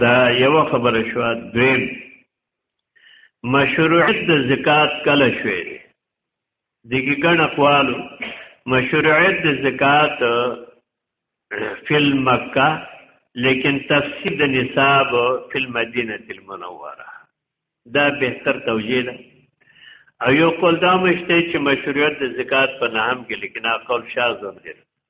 دا یو خبره شو دویم مشروعیت د زکات کله شوې دغه ګڼ اقوالو مشروعیت د زکات فل مکه لیکن تفسیر د نصاب فل مدینه المنوره دا بهتر توجیه ده او یو قول دا مشته چې مشروعیت د زکات په نام کې لیکن اقل شاز هم دی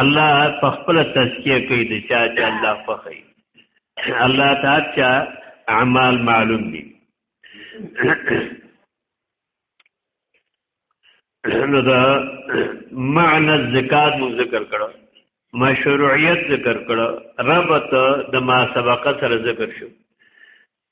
الله په خپل تزکیه کوي د چا چې الله خوښي الله تعالی چا اعمال معلوم دي نو دا معنی الزکات مو ذکر کړو مشروعیت ذکر کړو ربط د ما سبقه سره ذکر شو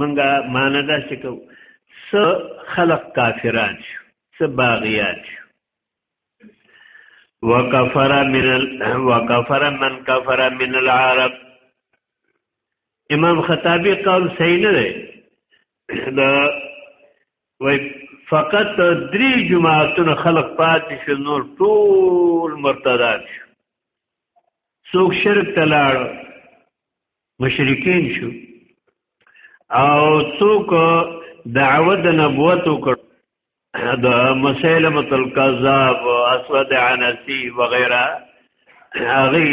منګه معنی دا چې کو س خلق کافران شو س باغیان شو وکفر من ال... وکفر من کفر من العرب امام خطابی قول صحیح نه دی دا وای فقط درې جماعتونو خلق پاتې شو نور ټول مرتدات شو څوک شرک تلاړو مشرکین شو او څوک دعوت د نبوت وکړ د مسلمه الکذاب اسود عنسی وغیرہ هغه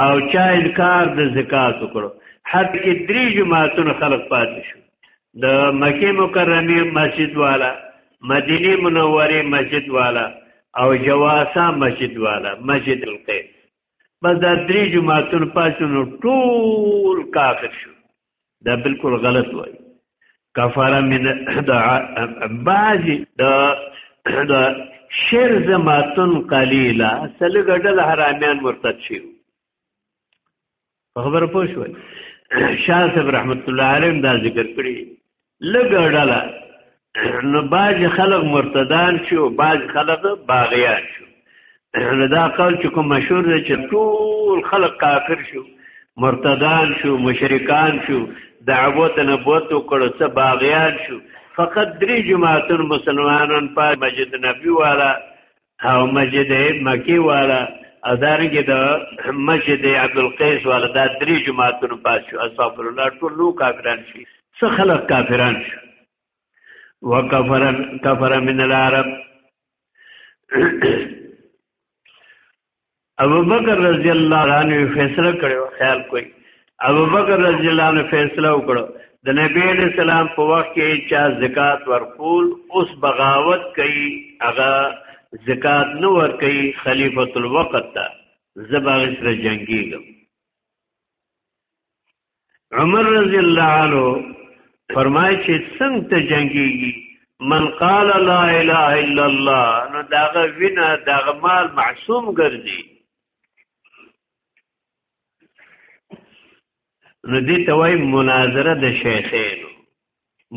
او چا انکار د زکات وکړو حد کې درې جماعتونو خلق پاتې شو د مکه مکرمه مسجد والا مدینه منوره مسجد والا او جواسا مسجد والا مسجد القیس بس دا درې جماعتونو پاتونو ټول کافر شو دا بالکل غلط وای کفاره من دا بعضی دا دا شر زماتن قلیلا سلګډل حرامیان مرتد شي په خبره پوه شو شاه صاحب رحمت الله علیه دا ذکر کړی لګړه ډله نو باج خلق مرتدان شو باج خلق باغیان شو دا قول چې کوم مشهور دی چې ټول خلق کافر شو مرتدان شو مشرکان شو دعوت نبوت وکړو څه باغیان شو فقط درې جماعتون مسلمانان په مسجد نبی والا او مسجد مکی والا او دارنګه د مسجد عبد القیس والا دا درې جماعتونو پات شو استغفر الله ټول نو کافران شي څه خلک کافران شو وکفر کفر من العرب ابو بکر رضی الله عنه فیصله کړو خیال کوي ابو بکر رضی الله عنه فیصله وکړو د نبی علیہ السلام په وخت کې چا زکات ورکول اوس بغاوت کوي هغه زکات نه ور کوي خلیفۃ الوقت ته زباغ سره جنگیږم عمر رضی الله عنه فرمایي چې څنګه ته جنگيږي من قال لا اله الا الله نو داغه وینا داغه مال معصوم ګرځي نو دې توای مناظره د شیخین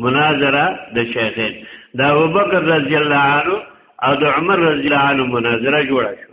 مناظره د شیخین دا ابوبکر رضی الله عنه او د عمر رضی الله عنه مناظره جوړه شو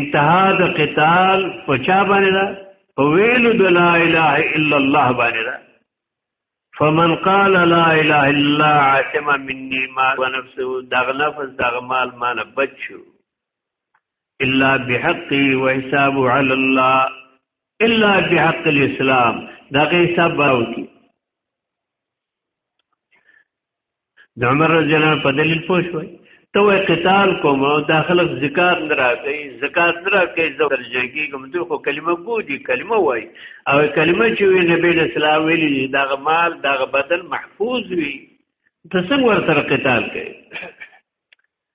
انتها د قتال په چا باندې ده په ویلو د لا اله الا الله باندې ده فمن قال لا اله الا الله عاصم مني ما ونفسه دغه نفس دغه مال ما نه بچو الا بحقي وحساب على الله الا بحق الاسلام دغه حساب باوتی د عمر رضی الله په دلیل پوه شوي ته وای قتال کوم او دا خلک زکات نه راکړي زکات نه راکړي زه درجه کېږم دوی خو کلمه بودي کلمه وای او کلمه چې وی نبی له سلام ویلي دا مال دا بدن محفوظ وي ته څنګه ورته قتال کوي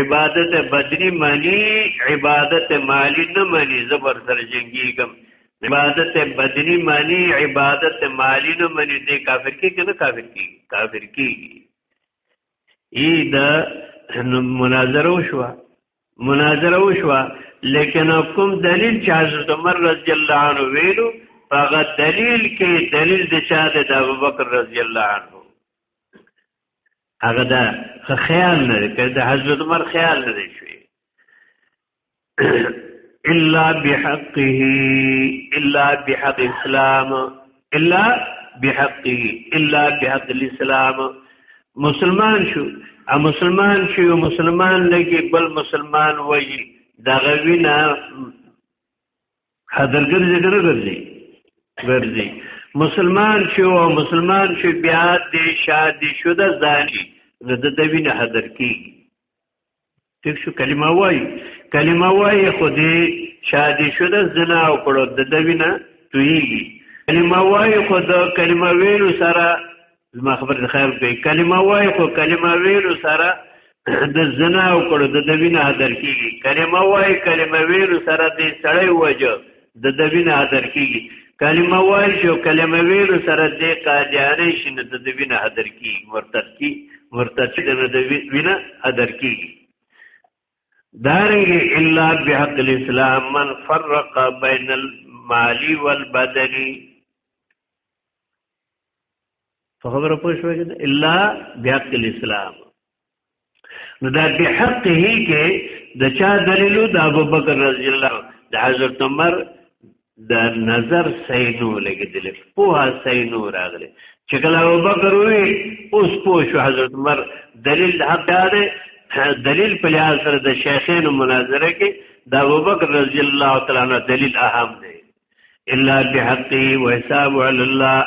عبادت بدنی منی عبادت مالی نه منی زبر سره جنگیږم عبادت بدنی منی عبادت مالی نه منی دې کافر کې کنه کافر کې کافر کې ای دا مناظره وشو مناظره وشو لیکن کوم دلیل چې حضرت عمر رضی الله عنه ویلو هغه دلیل کې دلیل د چا د ابوبکر رضی الله عنه هغه دا خیال نه کړ د حضرت عمر خیال نه شوی الا بحقه الا بحق اسلام الا بحقه الا بحق الاسلام مسلمان شو ا مسلمان شو مسلمان لګي بل مسلمان وایي دا غوینا حاضر ګرځي کنه ګرځي ګرځي مسلمان شو او مسلمان شو بیا دې شادي شو د ځاني نو د دوینه حاضر کیږي ټیک شو کلمه وای کلمه وای خو دې شادي شو د زنا او کړو د دوینه تویږي کلمه وای خو د کلمه ویلو سره زما خبر د خیر کوي کلمه وای خو کلمه ویلو سره د زنا او کړو د دوینه حاضر کیږي کلمه وای کلمه ویلو سره د سړی وجه د دوینه حاضر کیږي کلمه وای شو کلمه ویلو سره د قادیانه شنه د دوینه حاضر کیږي مرتد کی مرتد چې د دوینه حاضر کیږي دارنګ الا بحق الاسلام من فرق بین المالی والبدنی په خبره پوه شوې ده الا بحق الاسلام نو دا بحق هي کې د چا دلیل د ابوبکر رضی الله د حضرت عمر د نظر سینو لګیدل په سینو راغله چې کله ابوبکر وی اوس په شو حضرت عمر دلیل حق ده دلیل په لحاظ سره د شیخین مناظره کې د ابوبکر رضی الله تعالی عنہ دلیل اهم دی الا بحقي وحساب على الله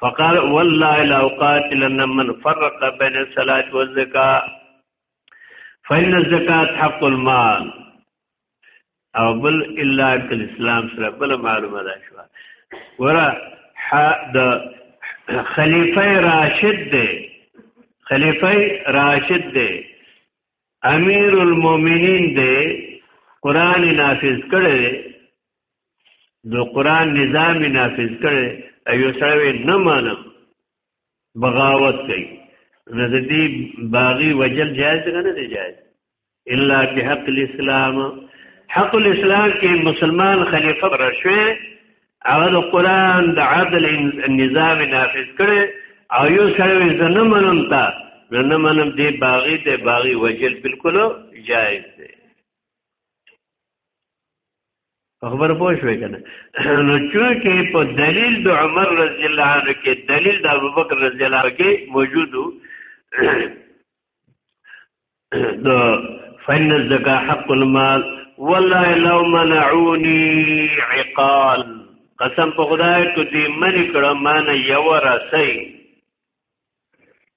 فقال والله لا اقاتلن من فرق بين الصلاه والزكاه فإن الزکات حق المال او بل الا کل اسلام سره بل معلومه ده شو ورا ح د خلیفہ راشد ده خلیفہ راشد ده امیر المؤمنین ده قران نافذ کړي نو قران نظام نافذ کړي ایو سره نه مانم بغاوت کوي نو د دې باغی وجل جائز نه دی جائز الا بحق الاسلام حق الاسلام کې مسلمان خلیفہ راشوي او د قران د عدل نظام نافذ کړي او یو سره زنه منم تا نه منم دی باغی دی باغی وجل بالکل جائز دی خبر پوه شوې کنه نو چونکه په دلیل د عمر رضی الله عنه کې دلیل د ابوبکر رضی الله عنه کې موجودو د فن الزکا حق المال والله لو منعوني عقال قسم په خدای ته دې منی کړه مان یو راسي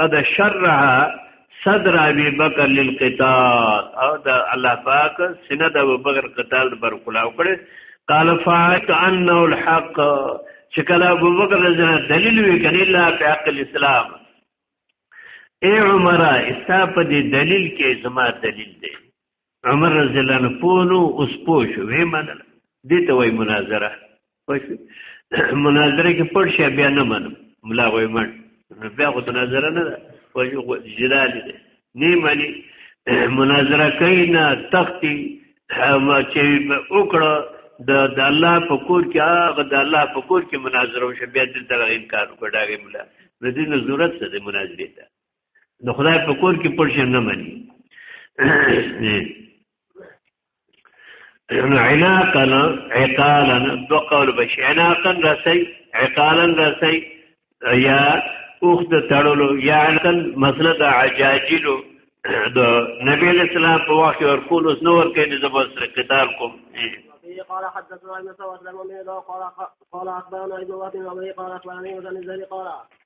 قد شرها صدر ابي بکر للقتال او دا الله پاک سینه د ابو بکر قتال پر کلاو کړي قال فاعت انه الحق چې کله ابو بکر جنا دلیل وی کني لا په حق الاسلام اے عمره استا په دې دلیل کې زما دلیل دی عمر رضی الله عنه پونو اوس پوه شو وی منل دې ته وای مناظره مناظره کې پړ شي بیا نه منم ملا وای من بیا خو مناظره نه ده وایو جلال دې نه مانی مناظره کوي نه تختی ما چې وکړه د د الله په کور کې هغه د الله په کور کې مناظره وشه بیا دې ته انکار وکړ دا غي ملا د دې ضرورت څه دی مناظره ته د خدای په کور کې پټ شي نه مني نو عناقا عقالا دو قول بشي عناقا رسي عقالا رسي یا اوخت تړلو یا عناقا مسله د عجاجلو د نبی اسلام په وخت ورکول اوس نور کې نه زبست قتال کوم قال حدثنا ابن سواد لم يميل قال قال اخبرنا ابن وهب وابي قال اخبرني وزن الزهري قال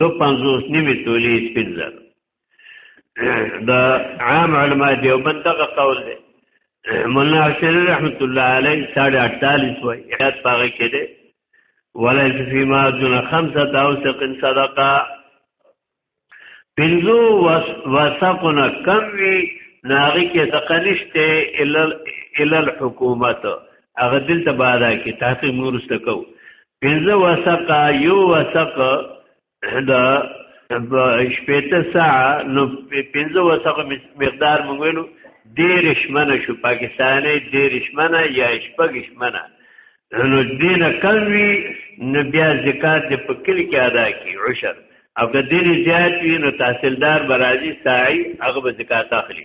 دو پنځوس نیمې تولې سپین زر د عام علما دیوبند دغه قول دی مولانا شری رحمت الله علیه 48 وای یاد پاره کړي ولای فی ما دون خمسه اوسق صدقه پنځو وسقنا کم وی ناغي کې تقنشته ال ال الحکومت هغه دلته بادا کې تحقیق مورسته کو پنځه وسقه یو وسقه د شپېته ساعه نو پنځه وسقه مقدار موږ ویلو ډېر شمنه شو پاکستاني ډېر شمنه یا شپږ شمنه نو دینه کم وی نو بیا زکات د پکل کې ادا کی عشر او که دین زیات وی نو تحصیلدار برازي ساعي هغه به زکات اخلي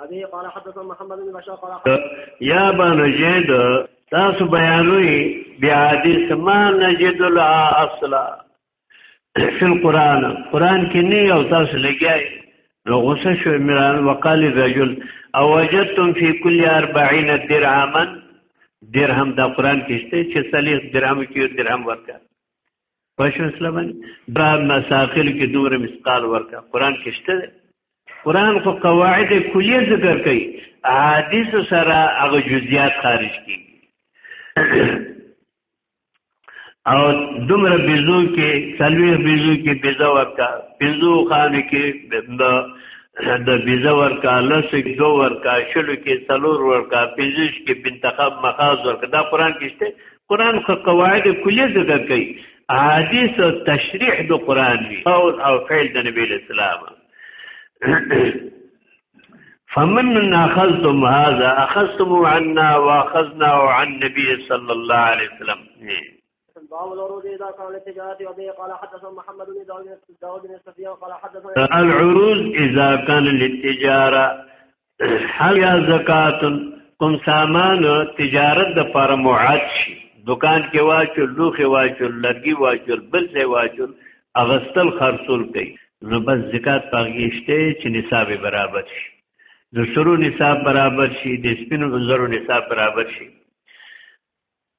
ابي قال حدثنا محمد بن بشار قال يا بن جيد تاسو بیانوي بیا حدیث ما نجد لا اصلا فی القران قران کې نه او تاسو لګیای نو غوسه شو عمران وقال الرجل او وجدتم فی کل 40 درهما درهم دا قران کې شته چې صلیح درهم کې درهم ورکړه پښه اصله باندې دا مساخل کې دور مثقال ورکا قران کې شته قران خو قواعد کلیه ذکر کوي حدیث سره هغه جزئیات خارج کی او دومره بيزو کې سلوي بيزو کې بيزا ورکا بيزو خان کې د بيزا ورکا لس کې دو ورکا شلو کې سلور ورکا پنځش کې بنتخب مخاز ورکا دا قران کې شته قران خو قواعد کلیه ذکر کوي احادیث او تشریح د قران وی قول او فعل د نبی اسلام فمن اخذتم هذا اخذتم عنا واخذنا عن النبي صلى الله عليه وسلم العروض اذا كان للتجاره حیا زکات کوم سامان تجارت د پر معاد شي دکان کې واچو لوخي واچو لرګي واچو بل څه واچو اغستل خرصول کوي نو بس زکات پاګیشته چې نصاب برابر شي د سرو نصاب برابر شي د سپینو زرو نصاب برابر شي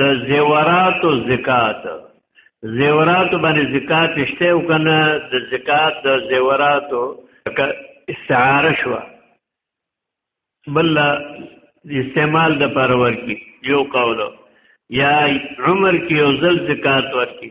د زیورات او زکات زیورات باندې زکات شته او کنه د زکات د زیورات استعاره شو بل استعمال د پر ورکی یو قول یا عمر کې یو ځل زکات ورکی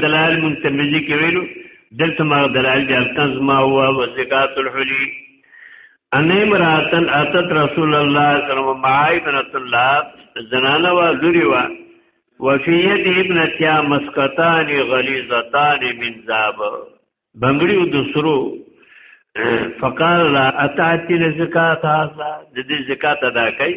دلائل من ترمذی کې ویلو دلته ما دلائل د الکز ما هو او زکات الحلی ان امراتن اتت رسول الله صلی الله علیه وسلم معای بنت الله زنانه وا لوري وا وفي يد ابنتها مسكتان غليظتان من ذاب بنگړي د سرو فقال لا اتاتي زکات هذا د دې زکات ادا کوي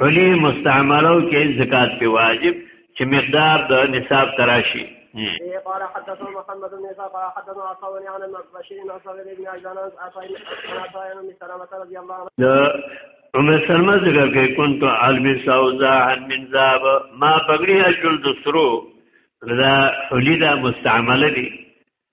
حلی مستعملو کې زکات په واجب چې مقدار د نصاب تراشي قال حدثنا محمد بن عيسى قال حدثنا عطاء عن المبشرين عن صغير بن عجلان عن عطاء بن سلمة رضي الله عنه ام سلمہ ذکر کوي كنت علبي سوزا من ذاب ما بغري اجل دسرو دا حلی دا مستعمله دي